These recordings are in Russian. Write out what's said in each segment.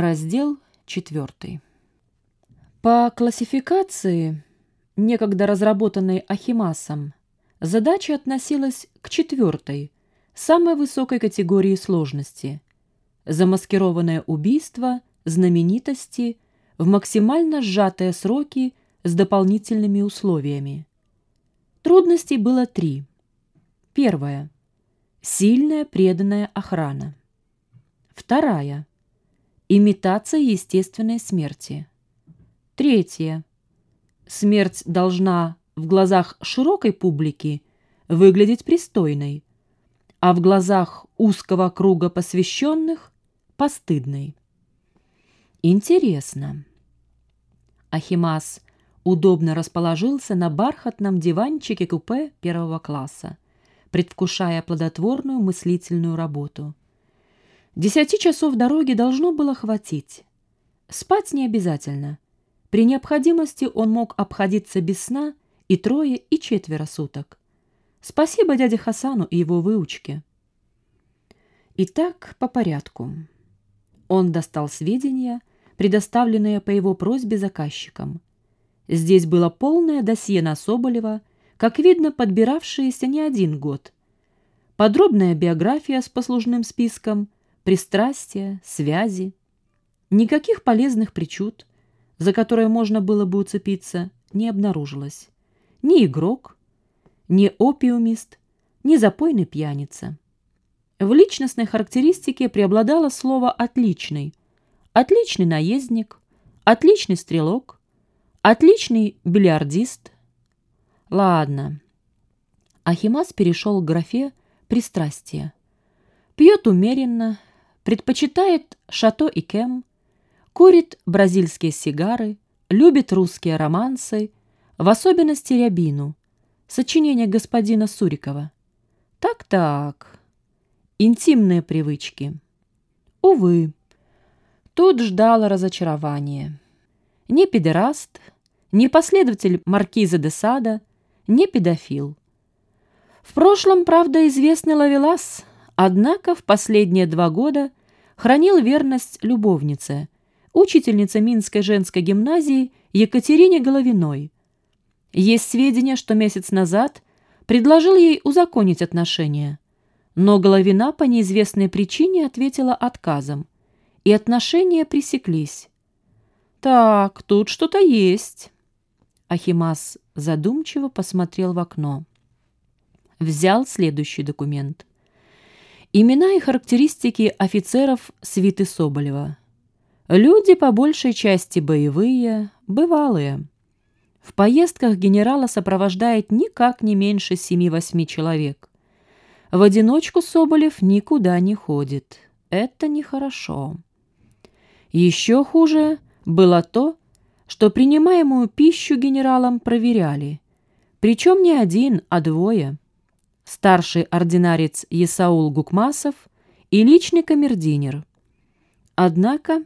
Раздел 4. По классификации, некогда разработанной Ахимасом, задача относилась к четвертой, самой высокой категории сложности – замаскированное убийство знаменитости в максимально сжатые сроки с дополнительными условиями. Трудностей было три. Первая – сильная преданная охрана. Вторая – Имитация естественной смерти. Третье. Смерть должна в глазах широкой публики выглядеть пристойной, а в глазах узкого круга посвященных – постыдной. Интересно. Ахимас удобно расположился на бархатном диванчике купе первого класса, предвкушая плодотворную мыслительную работу – Десяти часов дороги должно было хватить. Спать не обязательно. При необходимости он мог обходиться без сна и трое, и четверо суток. Спасибо дяде Хасану и его выучке. Итак, по порядку. Он достал сведения, предоставленные по его просьбе заказчикам. Здесь было полное досье на Соболева, как видно, подбиравшееся не один год. Подробная биография с послужным списком – пристрастия, связи. Никаких полезных причуд, за которые можно было бы уцепиться, не обнаружилось. Ни игрок, ни опиумист, ни запойный пьяница. В личностной характеристике преобладало слово «отличный». Отличный наездник, отличный стрелок, отличный бильярдист. Ладно. Ахимас перешел к графе «пристрастие». Пьет умеренно, предпочитает шато и кем, курит бразильские сигары, любит русские романсы, в особенности рябину, сочинение господина Сурикова. Так-так, интимные привычки. Увы, тут ждало разочарование. Не педераст, не последователь маркиза де Сада, не педофил. В прошлом, правда, известный Лавелас – Однако в последние два года хранил верность любовнице, учительнице Минской женской гимназии Екатерине Головиной. Есть сведения, что месяц назад предложил ей узаконить отношения, но Головина по неизвестной причине ответила отказом, и отношения пресеклись. «Так, тут что-то есть». Ахимас задумчиво посмотрел в окно. Взял следующий документ. Имена и характеристики офицеров свиты Соболева. Люди по большей части боевые, бывалые. В поездках генерала сопровождает никак не меньше семи-восьми человек. В одиночку Соболев никуда не ходит. Это нехорошо. Еще хуже было то, что принимаемую пищу генералам проверяли. Причем не один, а двое – старший ординарец Есаул Гукмасов и личный камердинер. Однако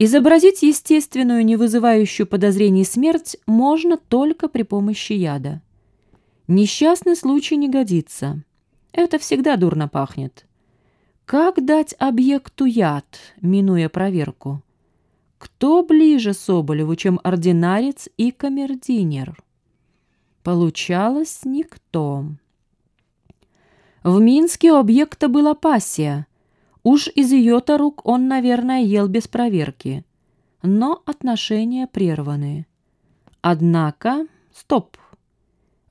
изобразить естественную, не вызывающую подозрений смерть можно только при помощи яда. Несчастный случай не годится. Это всегда дурно пахнет. Как дать объекту яд, минуя проверку? Кто ближе Соболеву, чем ординарец и камердинер? Получалось никто. В Минске у объекта была пассия. Уж из ее-то рук он, наверное, ел без проверки. Но отношения прерваны. Однако... Стоп.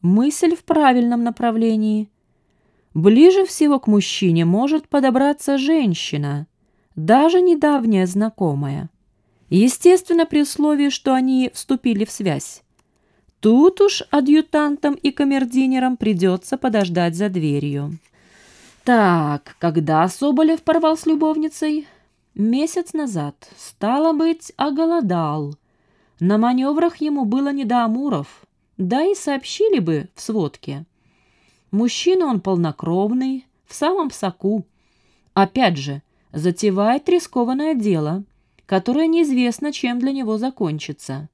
Мысль в правильном направлении. Ближе всего к мужчине может подобраться женщина, даже недавняя знакомая. Естественно, при условии, что они вступили в связь. Тут уж адъютантам и камердинерам придется подождать за дверью. Так, когда Соболев порвал с любовницей? Месяц назад. Стало быть, оголодал. На маневрах ему было не до амуров. Да и сообщили бы в сводке. Мужчина он полнокровный, в самом соку. Опять же, затевает рискованное дело, которое неизвестно, чем для него закончится.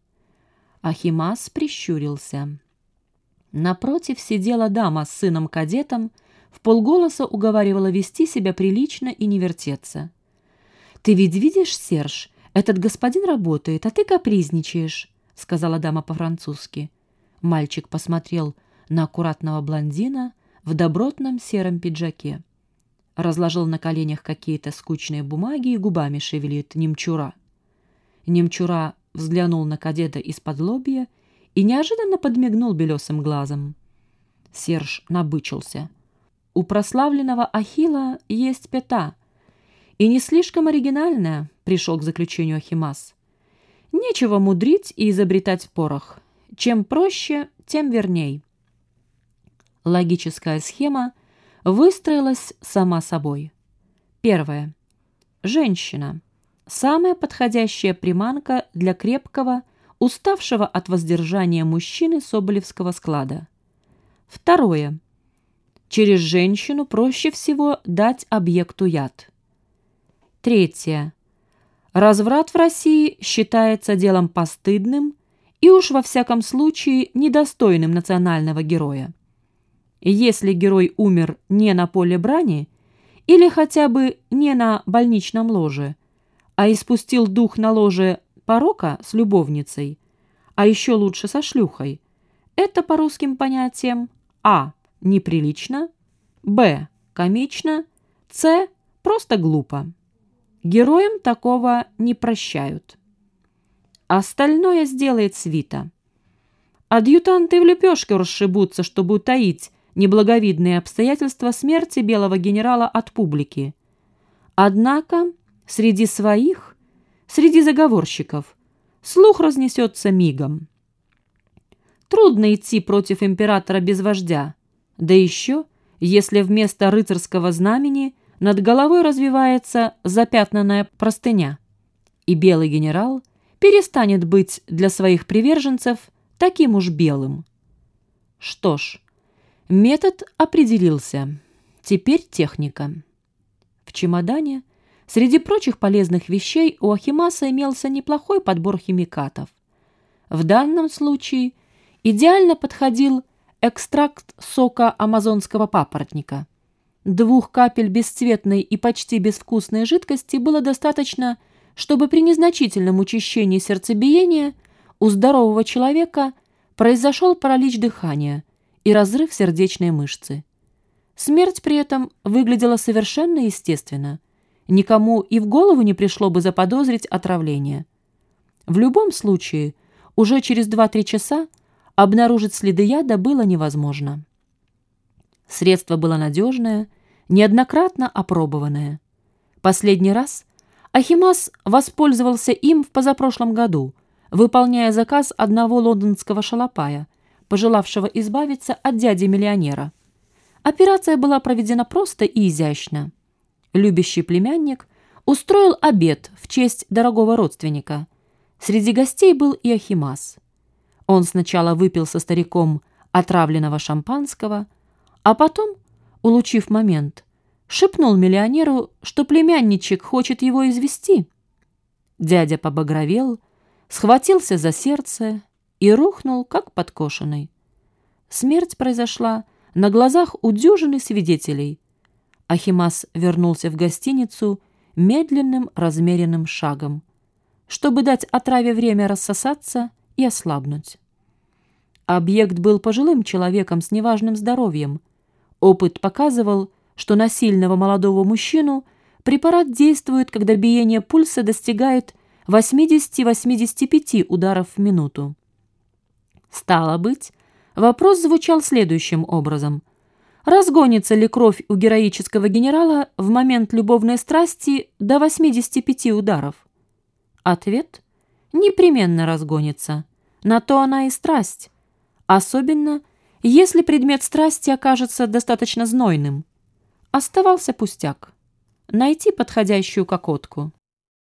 Ахимас прищурился. Напротив сидела дама с сыном-кадетом, в полголоса уговаривала вести себя прилично и не вертеться. «Ты ведь видишь, Серж, этот господин работает, а ты капризничаешь», — сказала дама по-французски. Мальчик посмотрел на аккуратного блондина в добротном сером пиджаке. Разложил на коленях какие-то скучные бумаги и губами шевелит немчура. Немчура взглянул на кадета из-под лобья и неожиданно подмигнул белесым глазом. Серж набычился. У прославленного Ахила есть пята, и не слишком оригинальная, пришел к заключению Ахимас. Нечего мудрить и изобретать порох. Чем проще, тем верней. Логическая схема выстроилась сама собой. Первое. Женщина. Самая подходящая приманка для крепкого, уставшего от воздержания мужчины Соболевского склада. Второе. Через женщину проще всего дать объекту яд. Третье. Разврат в России считается делом постыдным и уж во всяком случае недостойным национального героя. Если герой умер не на поле брани или хотя бы не на больничном ложе, а испустил дух на ложе порока с любовницей, а еще лучше со шлюхой, это по русским понятиям а. неприлично, б. комично, с. просто глупо. Героям такого не прощают. Остальное сделает свита. Адъютанты в лепешке расшибутся, чтобы утаить неблаговидные обстоятельства смерти белого генерала от публики. Однако среди своих, среди заговорщиков, слух разнесется мигом. Трудно идти против императора без вождя, да еще, если вместо рыцарского знамени над головой развивается запятнанная простыня, и белый генерал перестанет быть для своих приверженцев таким уж белым. Что ж, метод определился. Теперь техника. В чемодане среди прочих полезных вещей у Ахимаса имелся неплохой подбор химикатов. В данном случае идеально подходил экстракт сока амазонского папоротника – Двух капель бесцветной и почти безвкусной жидкости было достаточно, чтобы при незначительном учащении сердцебиения у здорового человека произошел паралич дыхания и разрыв сердечной мышцы. Смерть при этом выглядела совершенно естественно. Никому и в голову не пришло бы заподозрить отравление. В любом случае, уже через 2-3 часа обнаружить следы яда было невозможно. Средство было надежное, неоднократно опробованное. Последний раз Ахимас воспользовался им в позапрошлом году, выполняя заказ одного лондонского шалопая, пожелавшего избавиться от дяди-миллионера. Операция была проведена просто и изящно. Любящий племянник устроил обед в честь дорогого родственника. Среди гостей был и Ахимас. Он сначала выпил со стариком отравленного шампанского – а потом, улучив момент, шепнул миллионеру, что племянничек хочет его извести. Дядя побагровел, схватился за сердце и рухнул, как подкошенный. Смерть произошла на глазах у дюжины свидетелей. Ахимас вернулся в гостиницу медленным размеренным шагом, чтобы дать отраве время рассосаться и ослабнуть. Объект был пожилым человеком с неважным здоровьем, Опыт показывал, что на сильного молодого мужчину препарат действует, когда биение пульса достигает 80-85 ударов в минуту. Стало быть, вопрос звучал следующим образом. Разгонится ли кровь у героического генерала в момент любовной страсти до 85 ударов? Ответ – непременно разгонится. На то она и страсть. Особенно, если предмет страсти окажется достаточно знойным. Оставался пустяк. Найти подходящую кокотку.